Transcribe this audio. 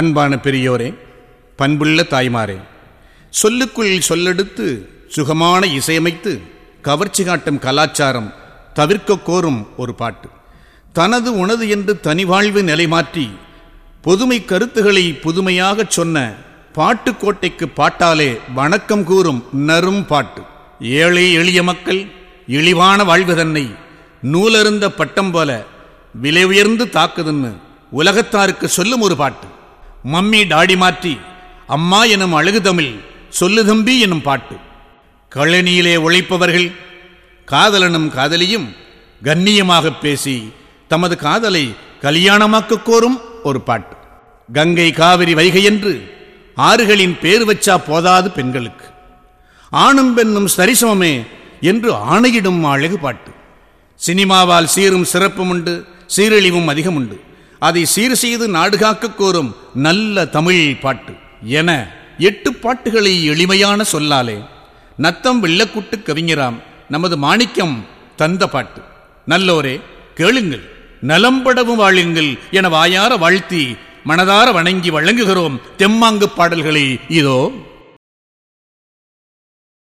அன்பான பெரியோரே பண்புள்ள தாய்மாரே சொல்லுக்குள் சொல்லெடுத்து சுகமான இசையமைத்து கவர்ச்சி காட்டும் கலாச்சாரம் தவிர்க்க கோரும் ஒரு பாட்டு. தனது உனது என்று தனிவாழ்வு நிலை மாற்றி பொதுமை கருத்துக்களை புதுமையாகச் சொன்ன பாட்டுக்கோட்டைக்கு பாட்டாலே வணக்கம் கூறும் நரும் பாட்டு. ஏழை எளிய மக்கள் இழிவான வாழ்வு தன்னை நூலருந்த பட்டம் போல விலை உயர்ந்து தாக்குதுன்னு உலகத்தாருக்கு சொல்லும் ஒரு பாட்டு. மம்மி டாடி மாற்றி அம்மா எனும் அழகு தமிழ் சொல்லு தம்பி எனும் பாட்டு. கழனியிலே உழைப்பவர்கள் காதலனும் காதலியும் கண்ணியமாக பேசி தமது காதலை கல்யாணமாக்க கோரும் ஒரு பாட்டு. கங்கை காவிரி வைகை என்று ஆறுகளின் பேர் வச்சா போதாது பெண்களுக்கு. ஆணும் பெண்ணும் சரிசமமே என்று ஆணையிடும் அழகு பாட்டு. சினிமாவால் சீரும் சிறப்பும் உண்டு சீரழிவும் அதிகம் உண்டு அதை சீர் செய்து நாடுகாக்க கோரும் நல்ல தமிழ் பாட்டு. என எட்டு பாட்டுகளை எளிமையான சொல்லாலே நத்தம் வெள்ளக்குட்டு கவிஞராம் நமது மாணிக்கம் தந்த பாட்டு. நல்லோரே கேளுங்கள் நலம்படவும் வாழுங்கள் என வாயார வாழ்த்தி மனதார வணங்கி வழங்குகிறோம் தெம்மாங்கு பாடல்களை. இதோ